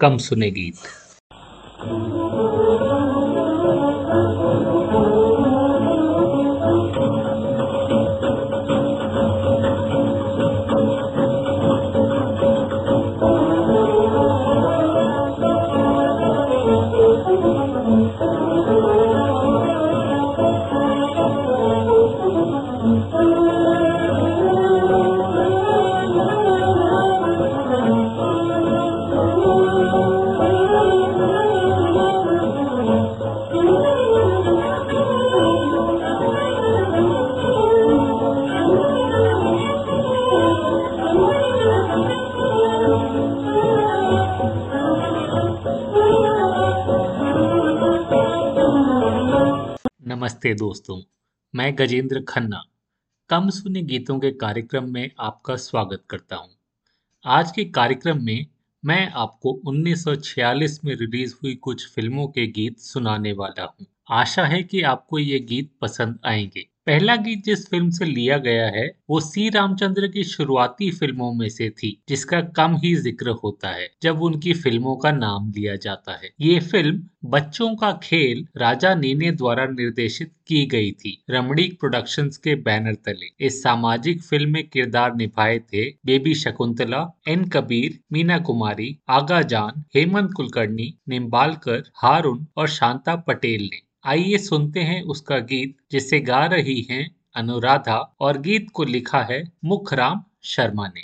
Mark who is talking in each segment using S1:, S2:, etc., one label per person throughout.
S1: कम सुने गीत। नमस्ते दोस्तों, मैं गजेंद्र खन्ना, कम सुने गीतों के कार्यक्रम में आपका स्वागत करता हूँ। आज के कार्यक्रम में मैं आपको 1946 में रिलीज़ हुई कुछ फ़िल्मों के गीत सुनाने वाला हूँ। आशा है कि आपको ये गीत पसंद आएँगे पहला गीत जिस फ़िल्म से लिया गया है, वो सी रामचंद्र की शुरुआती फ़िल्मों में से थी, जिसका कम ही ज़िक्र होता है, जब उनकी फ़िल्मों का नाम लिया जाता है। ये फ़िल्म बच्चों का खेल राजा नीने द्वारा निर्देशित की गई थी, रमणीक प्रोडक्शंस के बैनर तले। इस सामाजिक फ़िल्म में किरदार निभाए थे बेबी शकुंतला, एन कबीर, मीना कुमारी, आगा जान, हेमंत कुलकर्णी, निम्बालकर हारून और शांता पटेल ने। आइए सुनते हैं उसका गीत, जिसे गा रही हैं अनुराधा, और गीत को लिखा है मुखराम शर्मा ने।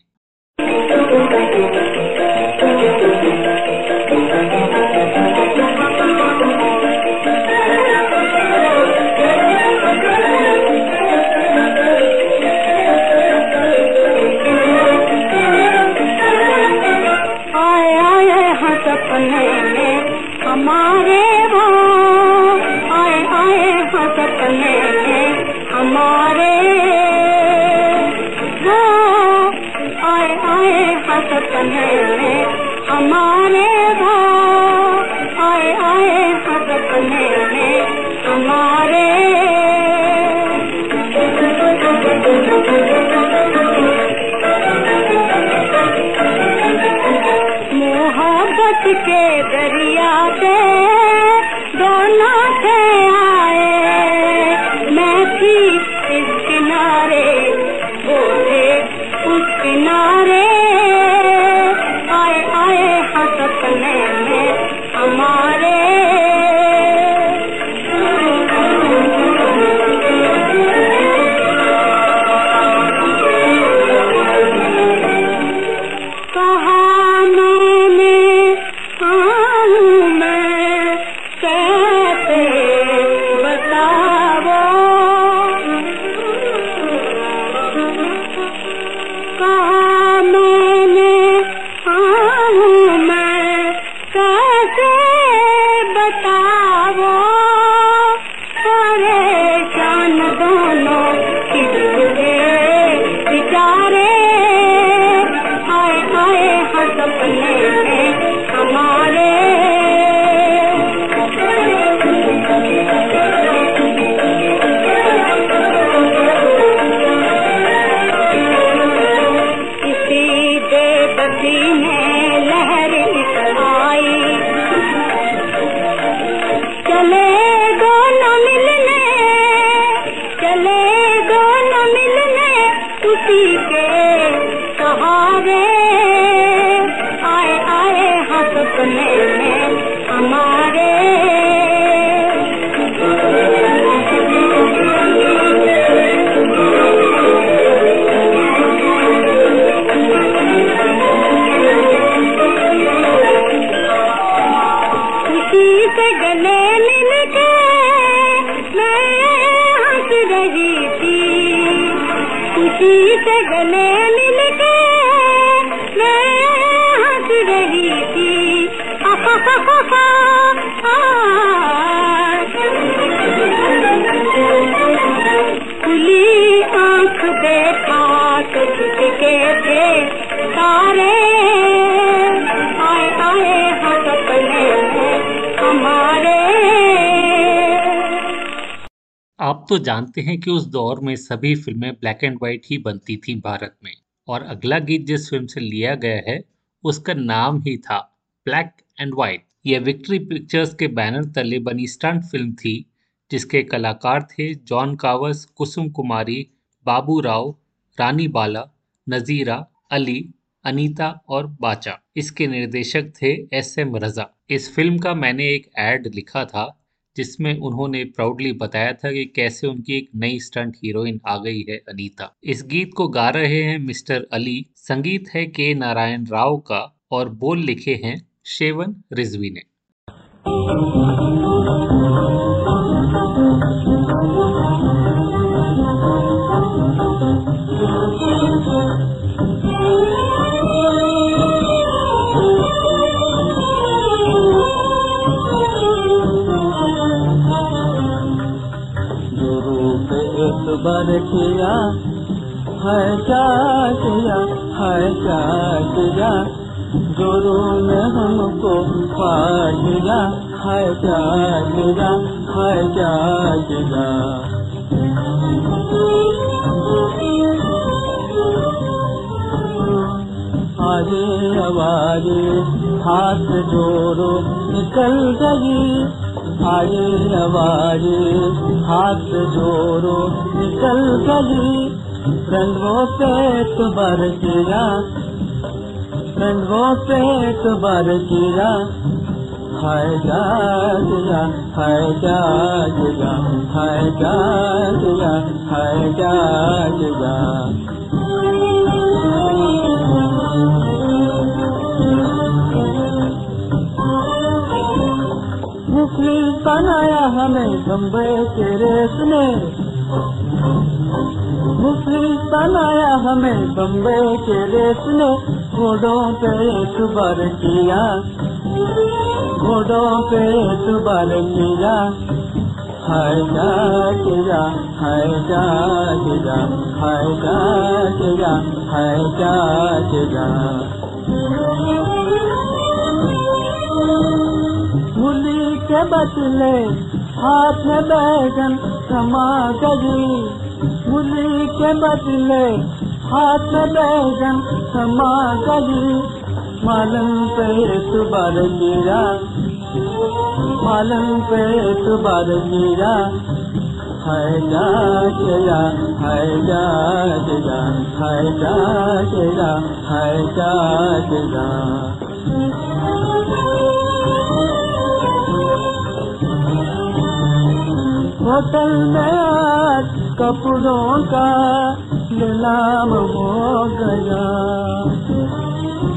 S1: अमर तो जानते हैं कि उस दौर में सभी फ़िल्में ब्लैक एंड व्हाइट ही बनती थी भारत में, और अगला गीत जिस फ़िल्म से लिया गया है,
S2: उसका नाम ही था ब्लैक एंड व्हाइट। यह विक्ट्री पिक्चर्स के बैनर तले बनी स्टंट फ़िल्म थी, जिसके कलाकार थे जॉन कावस कुसुम कुमारी, बाबू राव, रानी बाला नजीरा, अली, अनीता और बाचा। इसके निर्देशक थे एस एम रजा। इस फ़िल्म का मैंने एक एड लिखा था, जिसमें उन्होंने प्राउडली बताया था कि कैसे उनकी एक नई स्टंट हीरोइन आ गई है अनीता। इस गीत को गा रहे हैं मिस्टर अली, संगीत है के नारायण राव का, और बोल लिखे हैं शेवन रिजवी ने।
S3: बर किया, है क्या किया है क्या किया गुरु ने हमको पा दिया है क्या किया है क्या किया आवाजे, हाथ जोड़ो, निकल गई। आए आवाजे, हाथ जोड़ो, निकल गली रंगो पेट बर किया रंगो पेट बर किया हाय जागया हाय जागया हाय जागया हाय जागया। बनाया हमें बम्बे के रेस ने। मुखी बनाया हमें बम्बे के रेस ने। घोड़ों पे सुबर किया। घोड़ों पे सुबर किया। हाय जा हाय जा हाय जा हाय जा के बदले हाथ में बैगन समा गई मुली के बदले हाथ में बैगन समा गई मालम पे सुबर गिरा मालम पे सुबर गिरा हाय जा गया हाय जा गया हाय जा गया हाय जा गया होटल में आज कपड़ों का नीलाम हो गया।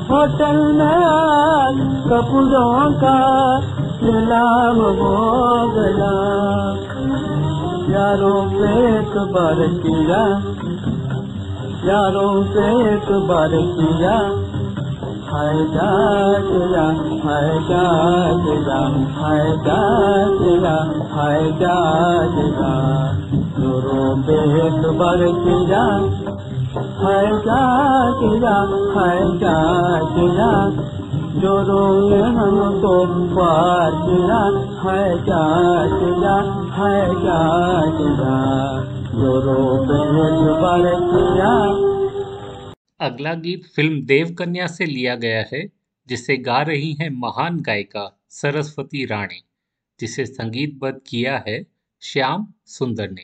S3: होटल में आज कपड़ों का नीलाम हो गया। यारों पे एक बार किया, यारों पे एक बार किया। हाय जा किया हाय जा किया हाय जा किया हाय जा किया गुरु पे एक बार किया
S2: अगला गीत फ़िल्म देवकन्या से लिया गया है, जिसे गा रही हैं महान गायिका सरस्वती राणी, जिसे संगीतबद्ध किया है श्याम सुंदर ने।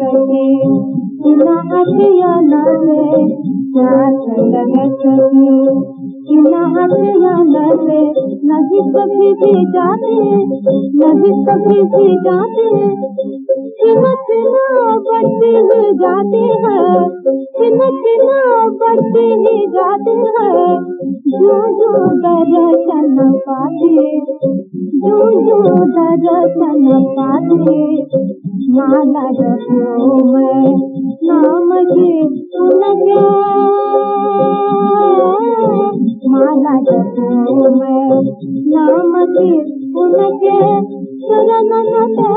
S4: भी जाते कभी भी बढ़ते ही जाते हैं बढ़ते ही जाते हैं जो जो दर्शन पाते जो जो दर्शन पाते माला जपो मैं नाम के सुन माला जपो मैं नाम के उनके शरणन से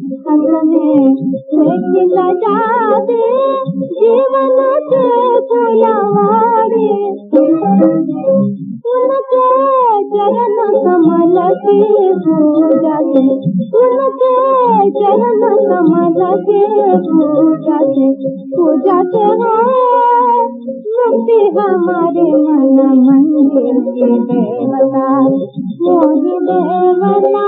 S4: हंसने से खिला जीवन के बुलवाते उनके चरण कमल की पूजा से उनके चरण पूजा से पूजा से मुक्ति हमारे मन मंदिर की देवता मोहि देवता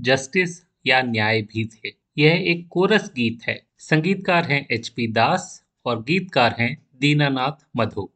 S4: जस्टिस या न्याय भी थे यह एक कोरस गीत है। संगीतकार हैं एच पी दास और गीतकार हैं दीनानाथ मधु।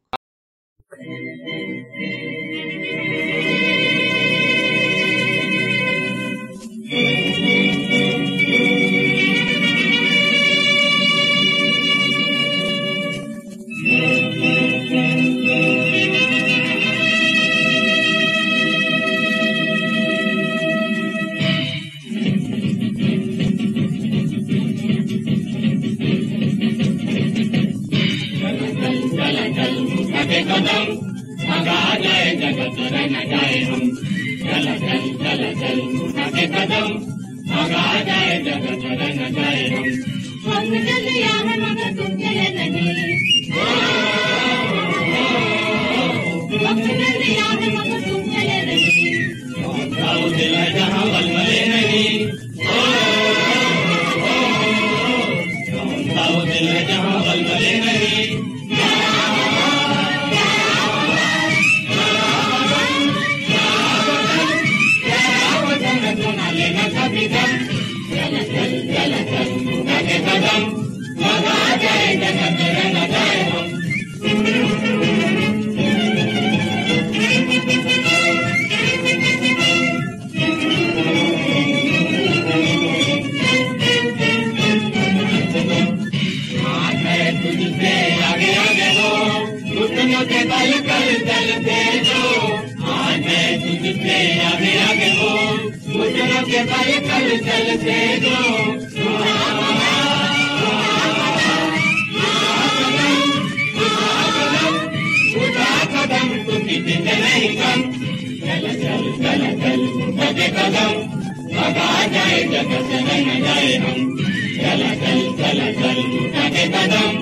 S4: भगा जाए जगत रंग
S2: जाए हम चल चल चल चल उठाते कदम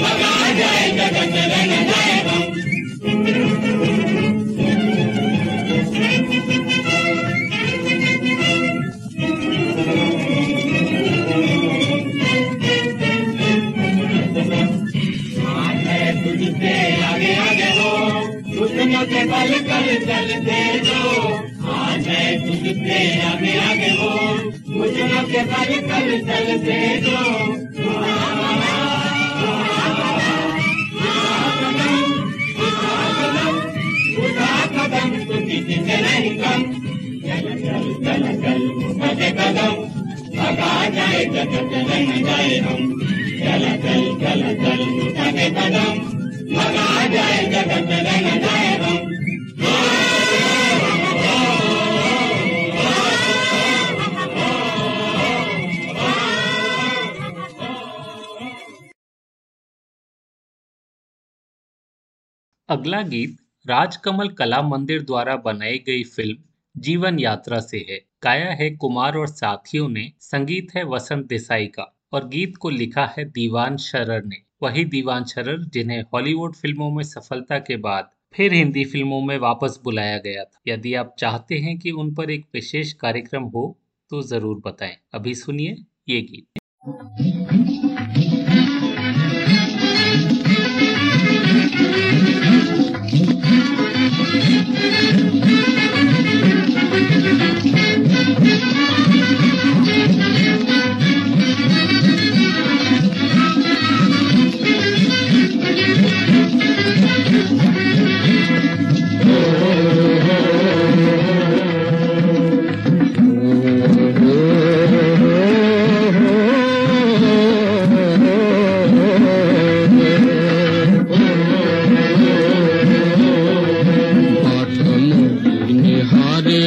S2: भगा जाए जगत रंग जाए हम आगे आगे हो। दुनिया के पल पल चलते दो आगे आगे हो मुझे के पल पल चलते दो नहीं कम चल चल
S5: चल चल मुझे कदम भगा जाए जगत रह जाए हम चल चल चल चल मुझे कदम भगा जाए जगत रह जाए
S2: अगला गीत राजकमल कला मंदिर द्वारा बनाई गई फ़िल्म जीवन यात्रा से है। गाया है कुमार और साथियों ने, संगीत है वसंत देसाई का और गीत को लिखा है दीवान शरर ने। वही दीवान शरर जिन्हें हॉलीवुड फ़िल्मों में सफलता के बाद फिर हिंदी फ़िल्मों में वापस बुलाया गया था। यदि आप चाहते हैं कि उन पर एक विशेष कार्यक्रम हो तो ज़रूर बताएँ। अभी सुनिए ये गीत।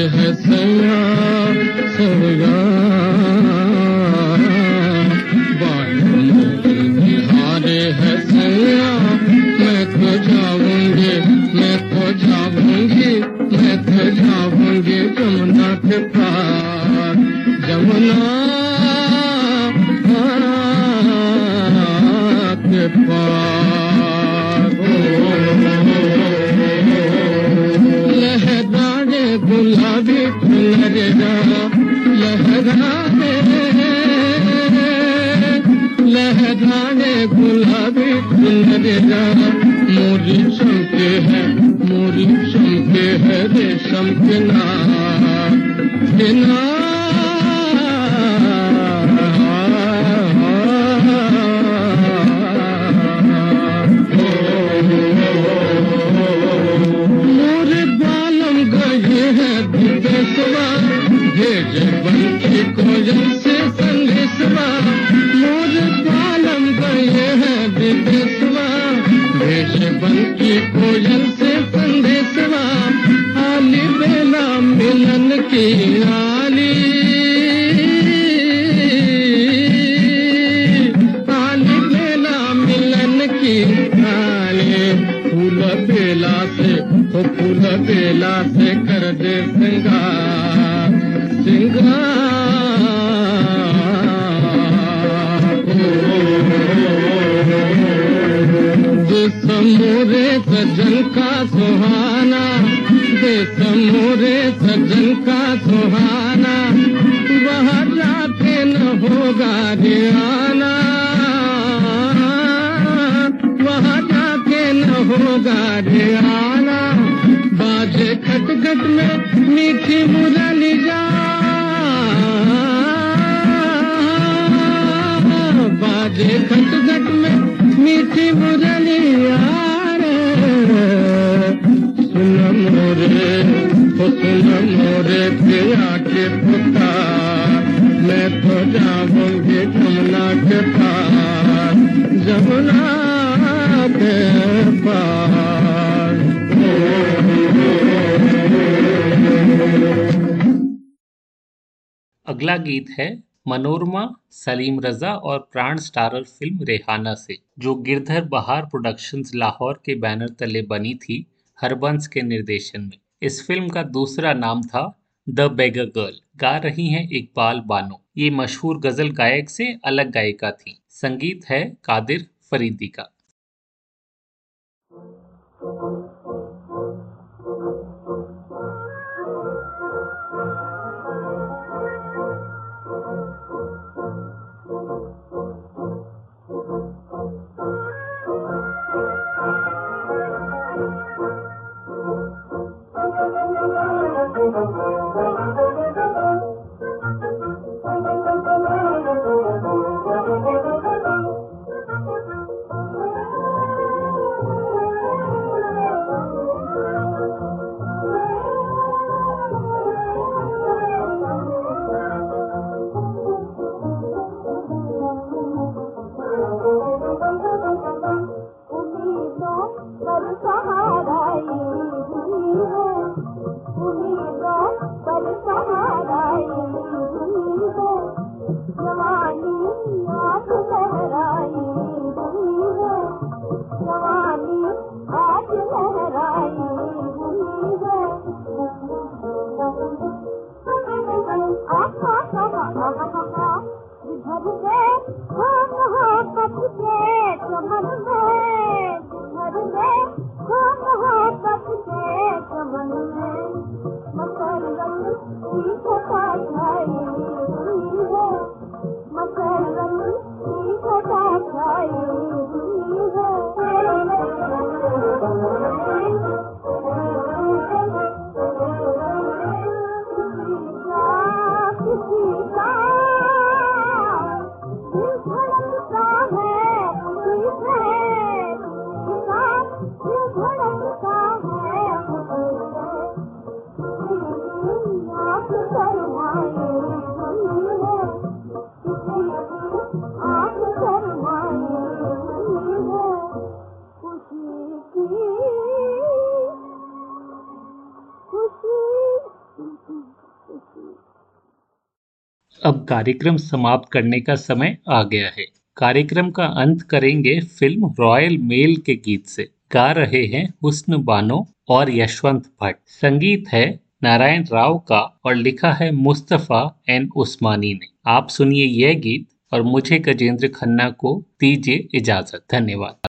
S6: है सैया सैया। निहारे है मैं तो जाऊँगी, मैं तो जाऊँगी, मैं तो जाऊँगी जमुना के जमुना के फुलरिया लहराने लहराने गुलाबी फुलरिया मोरी चमके है मोरी चमके है रेशम के नार समोरे सजन का सुहाना, दे समोरे सजन का सुहाना वहाँ जाके न होगा रियाना वहाँ जाके न होगा रियाना बाजे खटखट में मीठी मुरली जा बाजे खटखट में मीठी मुरली सुन मोरे, ओ मोरे पिया के पुकार। मैं तो जाऊँगी जमुना के पार। जमुना के पार।
S2: अगला गीत है मनोरमा, सलीम रजा और प्राण स्टारर फ़िल्म रेहाना से, जो गिरधर बहार प्रोडक्शंस लाहौर के बैनर तले बनी थी हरबंस के निर्देशन में। इस फ़िल्म का दूसरा नाम था द बेगर गर्ल। गा रही हैं इकबाल बानो। ये मशहूर गज़ल गायक से अलग गायिका थी। संगीत है कादिर फरीदी का। कार्यक्रम समाप्त करने का समय आ गया है। कार्यक्रम का अंत करेंगे फ़िल्म रॉयल मेल के गीत से। गा रहे हैं हुस्न बानो और यशवंत भट्ट। संगीत है नारायण राव का और लिखा है मुस्तफ़ा एन उस्मानी ने। आप सुनिए यह गीत और मुझे गजेंद्र खन्ना को दीजिए इजाज़त। धन्यवाद।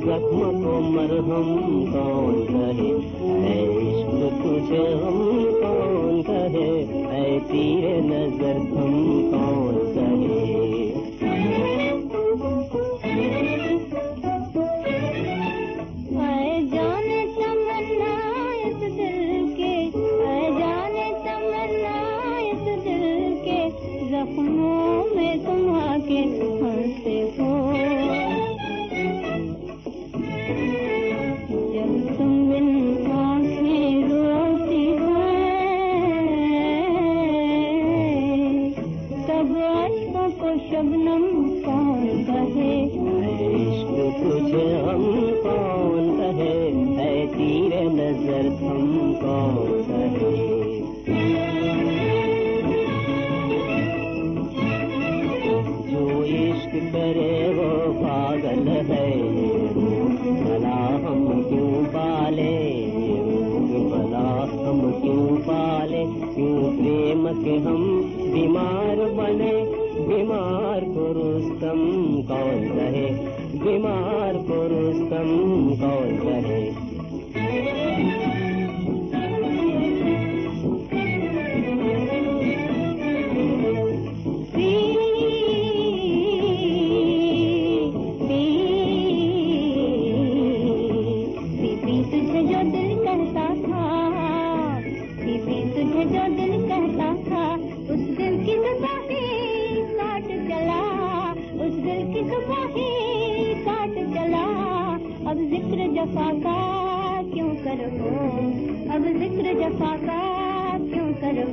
S7: जख्म को मरहम कौन करे इश्क तुझे हम कौन करे ऐ तीर नज़र तुम कौन नज़र
S8: तुझे जो दिल कहता था पी तुझे जो दिल कहता था, उस दिल की सुपाही काट चला, उस दिल की सुपाही काट चला। अब ज़िक्र जफा का क्यों करो? अब ज़िक्र जफा का क्यों करो?